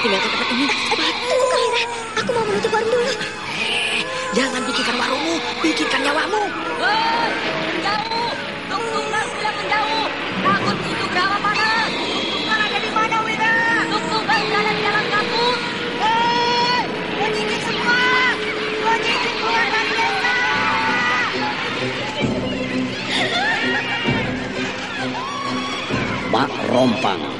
Cepat tinggalkan tempat ini. Tunggu Kamira, aku mau menutup warung dulu. Jangan pikirkan warungmu, pikirkan nyawamu. Hei, menjauh! Tuk-tukar bilang menjauh! Takut itu berapa panas! Tuk-tukar ada di mana, Wira? Tuk-tukar berada di dalam kabut! Hei, penyikir semua! Penyikir keluar dari desa! Mak Rompang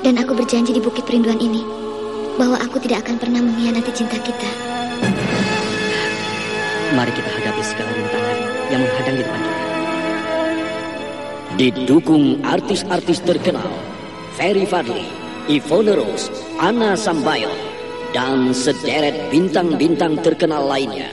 Dan aku berjanji di Bukit Perinduan ini bahwa aku tidak akan pernah mengkhianati cinta kita. Mari kita hadapi segala rintangan yang menghadang di depan kita. Didukung artis-artis terkenal Ferry Fadli, Ivone Rose, Anna Sambayon, dan sederet bintang-bintang terkenal lainnya.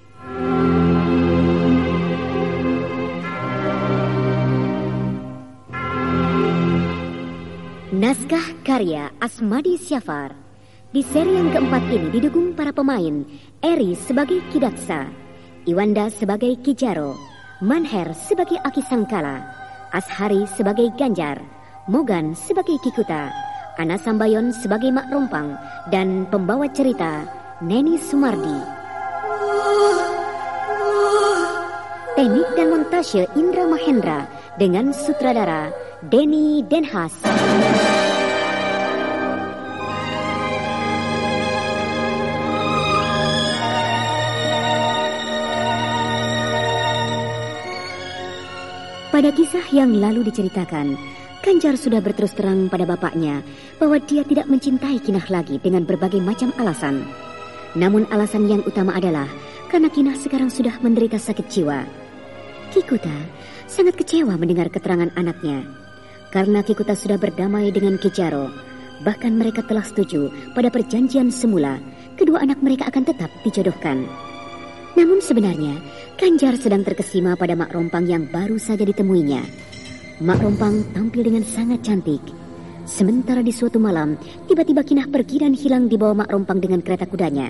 Naskah karya Asmadi Syafar. Di seri yang keempat ini didukung para pemain Eri sebagai Kidaksa, Iwanda sebagai Kijaro, Manher sebagai Aki Sangkala, Ashari sebagai Ganjar, Mogan sebagai Kikuta, Ana Sambayon sebagai Mak Rompang, dan pembawa cerita Neni Sumardi. Teknik dan montase Indra Mahendra dengan sutradara Denny Denhas. Pada kisah yang lalu diceritakan, Kanjar sudah berterus terang pada bapaknya bahwa dia tidak mencintai Kinah lagi dengan berbagai macam alasan. Namun alasan yang utama adalah karena Kinah sekarang sudah menderita sakit jiwa. Kikuta sangat kecewa mendengar keterangan anaknya. Karena Kikuta sudah berdamai dengan Kijaro, bahkan mereka telah setuju pada perjanjian semula kedua anak mereka akan tetap dijodohkan. Namun sebenarnya, Kanjar sedang terkesima pada Mak Rompang yang baru saja ditemuinya. Mak Rompang tampil dengan sangat cantik. Sementara di suatu malam, tiba-tiba Kinah pergi dan hilang di bawah Mak Rompang dengan kereta kudanya.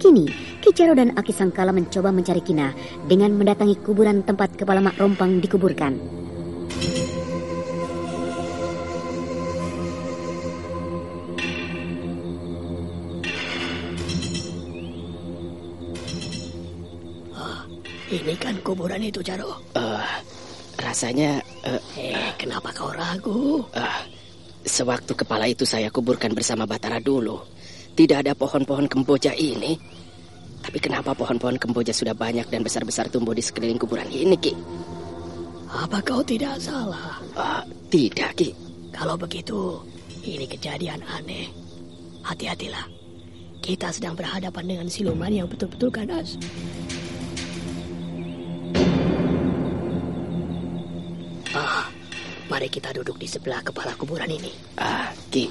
Kini, Kijaro dan Aki Sangkala mencoba mencari Kinah dengan mendatangi kuburan tempat kepala Mak Rompang dikuburkan. Ini kan kuburan itu, Jaro. Eh, rasanya eh, Eh, kenapa kau ragu? eh, sewaktu kepala itu saya kuburkan bersama Batara dulu, tidak ada pohon-pohon kemboja ini. Tapi kenapa pohon-pohon kemboja sudah banyak dan besar-besar tumbuh di sekeliling kuburan ini, Ki? Apa kau tidak salah? Eh, tidak, Ki. Kalau begitu, ini kejadian aneh. Hati-hatilah. Kita sedang berhadapan dengan siluman yang betul-betul ganas. Mari kita duduk di sebelah kepala kuburan ini. Ah, Ki,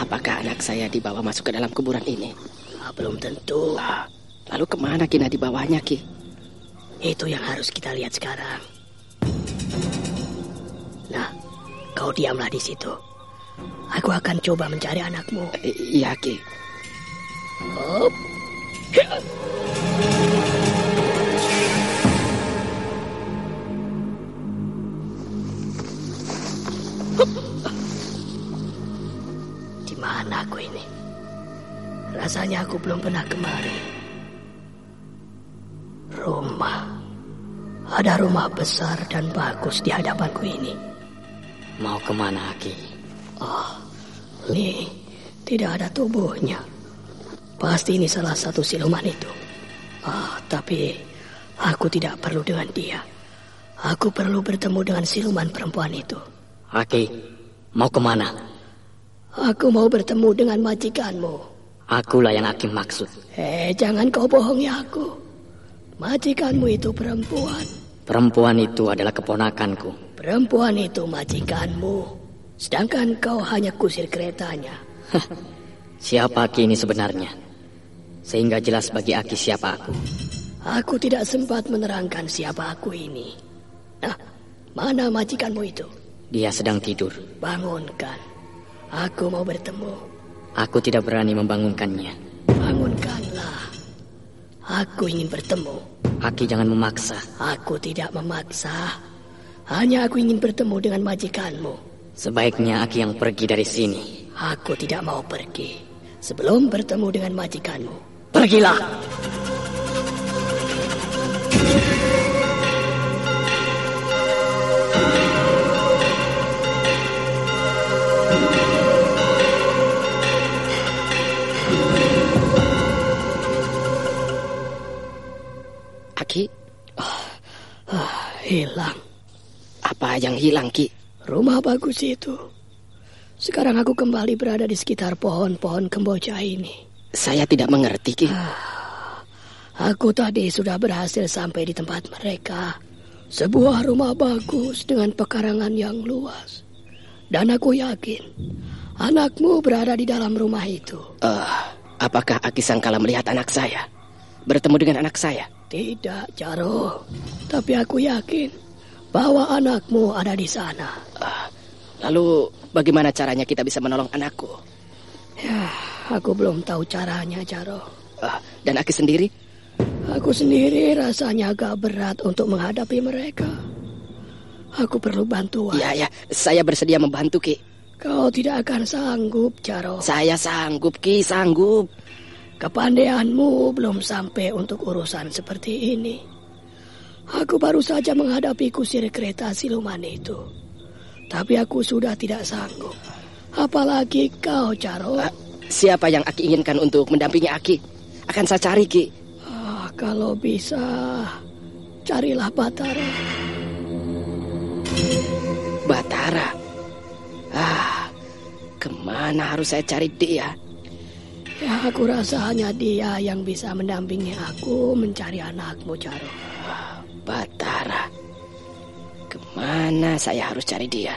apakah anak saya dibawa masuk ke dalam kuburan ini? Ah, belum tentu. Ah, lalu ke mana Kina dibawanya, Ki? Itu yang harus kita lihat sekarang. Nah, kau diamlah di situ. Aku akan coba mencari anakmu. I- Iya, Ki. Hop. Aku ini? Rasanya aku belum pernah kemari. Rumah. Ada rumah besar dan bagus di hadapanku ini. Mau ke mana, Aki? Ini tidak ada tubuhnya. Pasti ini salah satu siluman itu. Ah, tapi aku tidak perlu dengan dia. Aku perlu bertemu dengan siluman perempuan itu. Aki, mau ke mana? Aku mau bertemu dengan majikanmu. Akulah yang Aki maksud. Eh, jangan kau bohongi aku. Majikanmu itu perempuan. Perempuan itu adalah keponakanku. Perempuan itu majikanmu. Sedangkan kau hanya kusir keretanya. Siapa Aki ini sebenarnya? Sehingga jelas bagi Aki siapa aku. Aku tidak sempat menerangkan siapa aku ini. Nah, mana majikanmu itu? Dia sedang tidur. Bangunkan. Aku mau bertemu. Aku tidak berani membangunkannya. Bangunkanlah. Aku ingin bertemu. Aki jangan memaksa. Aku tidak memaksa. Hanya aku ingin bertemu dengan majikanmu. Sebaiknya Aki yang pergi dari sini. Aku tidak mau pergi sebelum bertemu dengan majikanmu. Pergilah! Aki, Hilang. apa yang hilang, Ki? Rumah bagus itu. Sekarang aku kembali berada di sekitar pohon-pohon kemboja ini. Saya tidak mengerti, Ki. Aku tadi sudah berhasil sampai di tempat mereka. Sebuah rumah bagus dengan pekarangan yang luas. Dan aku yakin anakmu berada di dalam rumah itu. Eh, apakah Aki Sangkala melihat anak saya? Bertemu dengan anak saya? Tidak, Jaro. Tapi aku yakin bahwa anakmu ada di sana. Lalu bagaimana caranya kita bisa menolong anakku? Ya, aku belum tahu caranya, Jaro. Eh, dan Aki sendiri? Aku sendiri rasanya agak berat untuk menghadapi mereka. Aku perlu bantuan. Iya, ya, saya bersedia membantu, Ki. Kau tidak akan sanggup, Jaro. Saya sanggup, Ki, sanggup. Kepandaianmu belum sampai untuk urusan seperti ini. Aku baru saja menghadapi kusir kereta siluman itu. Tapi aku sudah tidak sanggup. Apalagi kau, Jaro. Eh, siapa yang Aki inginkan untuk mendampingi Aki? Akan saya cari, Ki. Ah, kalau bisa, carilah Batara. Batara. Batara. Ah, ke mana harus saya cari dia? Ya, aku rasa hanya dia yang bisa mendampingi aku mencari anakmu, Caro. Batara. Ke mana saya harus cari dia?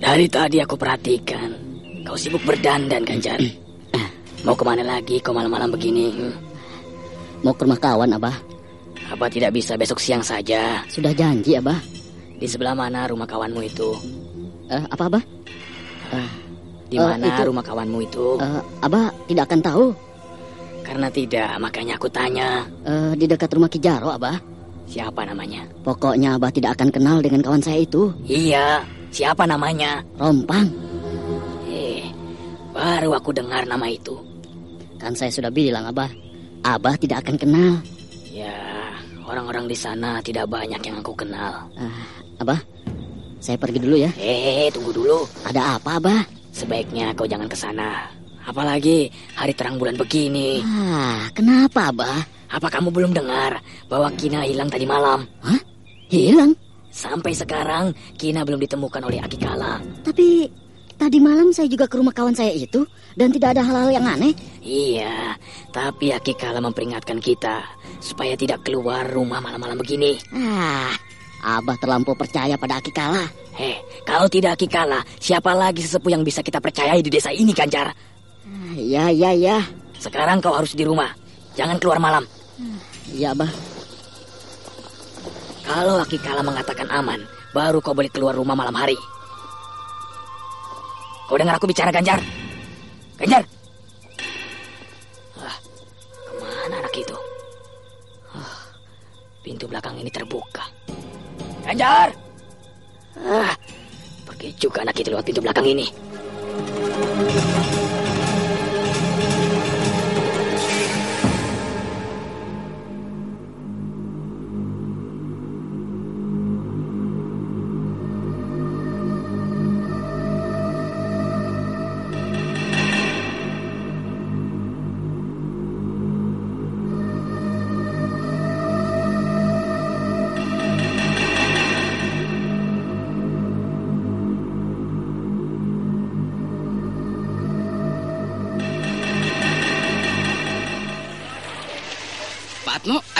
Dari tadi aku perhatikan, kau sibuk berdandan, Ganjar. Mau ke mana lagi kau malam-malam begini? hmm? Mau ke rumah kawan, Abah. Apa tidak bisa besok siang saja? Sudah janji, Abah. Di sebelah mana rumah kawanmu itu? Eh, apa, Abah? Di Eh, mana itu- rumah kawanmu itu? Eh, Abah tidak akan tahu. Karena tidak, makanya aku tanya. Eh, di dekat rumah Kijaro, Abah. Siapa namanya? Pokoknya Abah tidak akan kenal dengan kawan saya itu. Iya, siapa namanya? Rompang. Eh, baru aku dengar nama itu. Kan saya sudah bilang, Abah. Abah tidak akan kenal. Ya, orang-orang di sana tidak banyak yang aku kenal. Ah, Abah, saya pergi dulu ya. Eh, tunggu dulu. Ada apa, Abah? Sebaiknya kau jangan ke sana. Apalagi hari terang bulan begini. Ah, kenapa, Abah? Apa kamu belum dengar bahwa Kina hilang tadi malam? Hah? Hilang? Sampai sekarang Kina belum ditemukan oleh Akikala. Tapi tadi malam saya juga ke rumah kawan saya itu dan tidak ada hal-hal yang aneh. Iya, tapi Akikala memperingatkan kita supaya tidak keluar rumah malam-malam begini. Ah, Abah terlampau percaya pada Akikala. Eh, kalau tidak Akikala, siapa lagi sesepuh yang bisa kita percayai di desa ini, Ganjar? Ah, Ya, ya, ya. Sekarang kau harus di rumah. Jangan keluar malam. Ya, Abah. Kalau Akikala mengatakan aman, baru kau boleh keluar rumah malam hari. Kau dengar aku bicara, Ganjar? Ganjar! Ah, ke mana anak itu? Ah, pintu belakang ini terbuka. Ganjar! Ah, pergi juga anak itu lewat pintu belakang ini.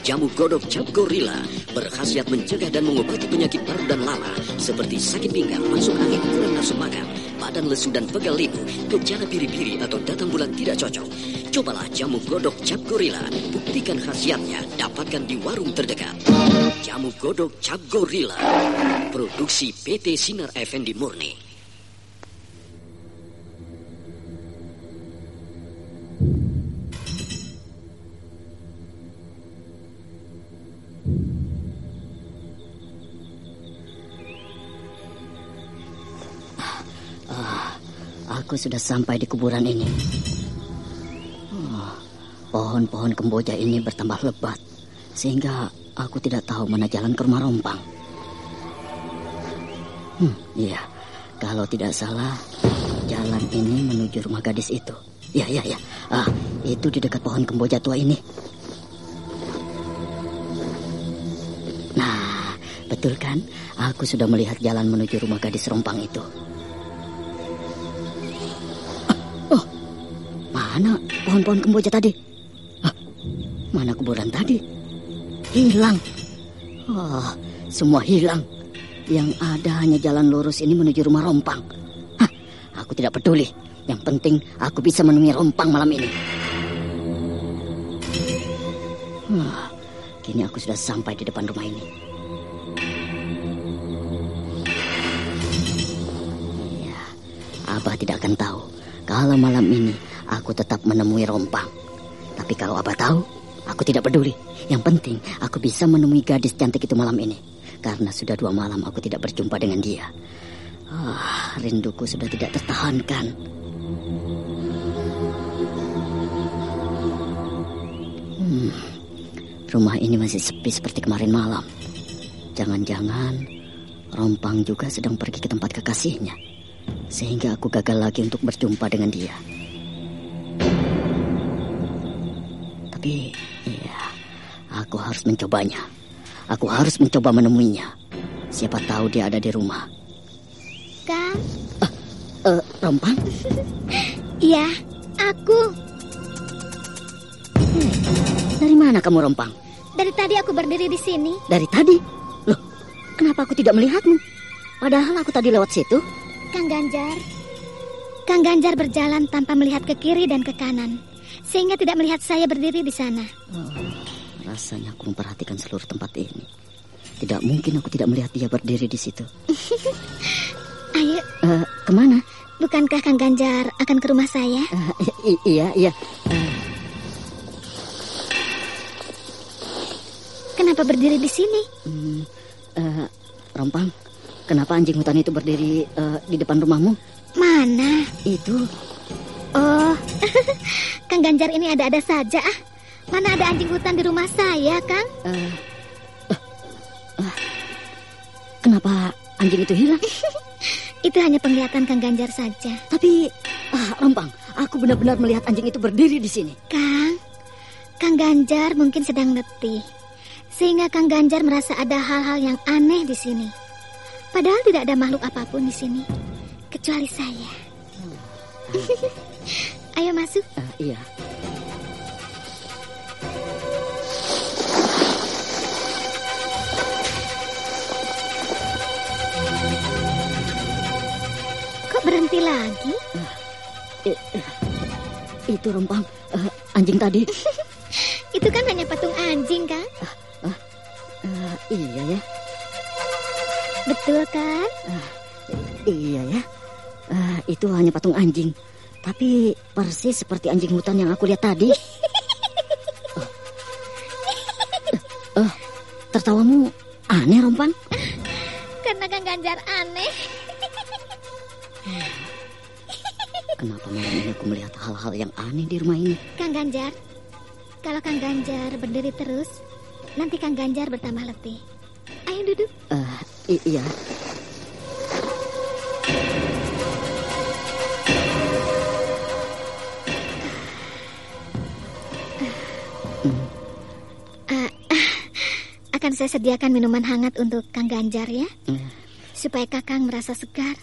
Jamu godok cap gorila berkhasiat mencegah dan mengobati penyakit paru dan lala seperti sakit pinggang, masuk angin, kurang nafsu makan, badan lesu dan pegal limu, gejala biri-biri atau datang bulan tidak cocok. Cobalah jamu godok cap gorila, buktikan khasiatnya, dapatkan di warung terdekat. Jamu godok cap gorila, produksi PT Sinar Effendi Murni. Aku sudah sampai di kuburan ini. Oh, Pohon-pohon kemboja ini bertambah lebat, sehingga aku tidak tahu mana jalan ke rumah Rompang. Hmm, iya, kalau tidak salah, jalan ini menuju rumah gadis itu. Ya, ya, ya. Ah, itu di dekat pohon kemboja tua ini. Nah, betul kan? Aku sudah melihat jalan menuju rumah gadis Rompang itu. Mana pohon-pohon kemboja tadi? Ah, mana kuburan tadi? Hilang. Oh, semua hilang. Yang ada hanya jalan lurus ini menuju rumah Rompang. Hah, aku tidak peduli. Yang penting aku bisa menemui Rompang malam ini. Wah, kini aku sudah sampai di depan rumah ini. Iya, Abah tidak akan tahu kalau malam ini aku tetap menemui Rompang. Tapi kalau Abah tahu, aku tidak peduli. Yang penting aku bisa menemui gadis cantik itu malam ini. Karena sudah dua malam aku tidak berjumpa dengan dia. Ah, rinduku sudah tidak tertahankan. Hmm, rumah ini masih sepi seperti kemarin malam. Jangan-jangan Rompang juga sedang pergi ke tempat kekasihnya. Sehingga aku gagal lagi untuk berjumpa dengan dia. Tapi, ya, aku harus mencobanya. Aku harus mencoba menemuinya. Siapa tahu dia ada di rumah. Kang, Eh, Rompang? iya, aku. Dari mana kamu Rompang? Dari tadi aku berdiri di sini. Dari tadi? Loh, kenapa aku tidak melihatmu? Padahal aku tadi lewat situ. Kang Ganjar. Kang Ganjar berjalan tanpa melihat ke kiri dan ke kanan. Sehingga tidak melihat saya berdiri di sana. Oh, rasanya aku memperhatikan seluruh tempat ini. Tidak mungkin aku tidak melihat dia berdiri di situ. Ayo, Eh, ke mana? bukankah Kang Ganjar akan ke rumah saya? I- iya, iya. Kenapa berdiri di sini? Hmm, eh, Rompang, kenapa anjing hutan itu berdiri eh, di depan rumahmu? Mana? Itu, Oh, Kang Ganjar ini ada-ada saja ah. Mana ada anjing hutan di rumah saya, Kang? eh, eh, kenapa anjing itu hilang? Itu hanya penglihatan Kang Ganjar saja. Tapi, ah, Rompang, aku benar-benar melihat anjing itu berdiri di sini. Kang, Kang Ganjar mungkin sedang letih. Sehingga Kang Ganjar merasa ada hal-hal yang aneh di sini. Padahal tidak ada makhluk apa pun di sini. Kecuali saya. Ayo masuk. Eh, iya. Kok berhenti lagi? Eh, itu Rompang, eh, anjing tadi. Itu kan hanya patung anjing, Kang. Eh, iya ya, Betul kan? iya ya. Itu hanya patung anjing. Tapi persis seperti anjing hutan yang aku lihat tadi. Oh. Eh, tertawamu aneh, Rompang. Karena Kang Ganjar aneh. Kenapa malam ini aku melihat hal-hal yang aneh di rumah ini? Kang Ganjar, kalau Kang Ganjar berdiri terus, nanti Kang Ganjar bertambah letih. Ayo duduk. I- iya. Saya sediakan minuman hangat untuk Kang Ganjar ya, Eh, supaya Kakang merasa segar.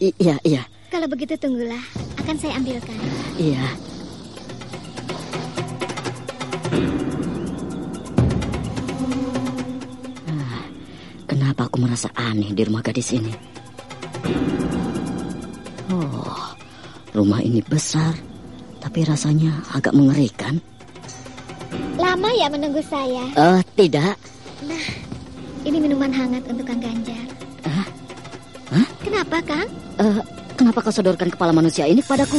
i- iya, iya, Kalau begitu tunggulah, akan saya ambilkan. iya. Ah, Kenapa aku merasa aneh di rumah gadis ini? Oh, rumah ini besar, tapi rasanya agak mengerikan. Lama ya menunggu saya. Eh, tidak. Nah, ini minuman hangat untuk Kang Ganjar. Ah, Hah? Kenapa, Kang? eh, kenapa kau sodorkan kepala manusia ini padaku?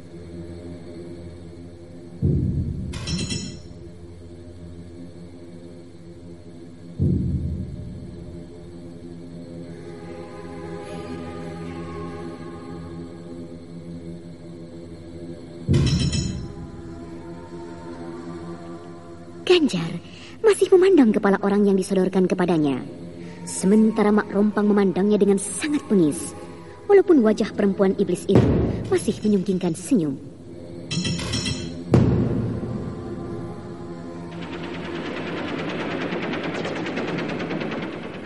Ganjar masih memandang kepala orang yang disodorkan kepadanya. Sementara Mak Rompang memandangnya dengan sangat bengis. Walaupun wajah perempuan iblis itu masih menyungkingkan senyum.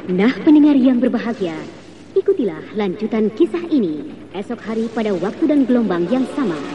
Nah pendengar yang berbahagia, ikutilah lanjutan kisah ini esok hari pada waktu dan gelombang yang sama.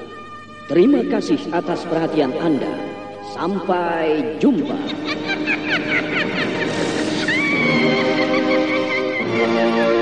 Terima kasih atas perhatian Anda. Sampai jumpa. Thank you.